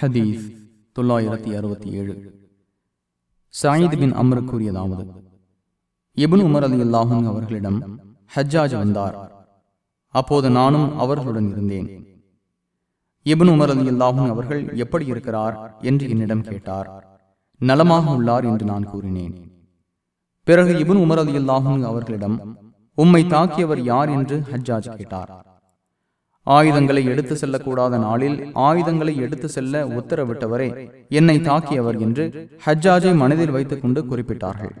ஹதீஸ் தொள்ளாயிரத்தி அறுபத்தி ஏழு. சாயித் பின் அமர் கூறியதாவது இபுன் உமர் அலி அல்லாஹும் அவர்களிடம் ஹஜ்ஜாஜ் வந்தார். அப்போது நானும் அவர்களுடன் இருந்தேன். இபுன் உமர் அலி அல்லாஹும் அவர்கள் எப்படி இருக்கிறார் என்று என்னிடம் கேட்டார். நலமாக உள்ளார் என்று நான் கூறினேன். பிறகு இபுன் உமர் அலி அல்லாஹும் அவர்களிடம் உம்மை தாக்கியவர் யார்? என்று ஹஜ்ஜாஜ் கேட்டார். ஆயுதங்களை எடுத்து செல்லக்கூடாத நாளில் ஆயுதங்களை எடுத்து செல்ல உத்தரவிட்டவரே என்னை தாக்கியவர் என்று ஹஜ்ஜாஜை மனதில் வைத்துக் கொண்டு குறிப்பிட்டார்கள்.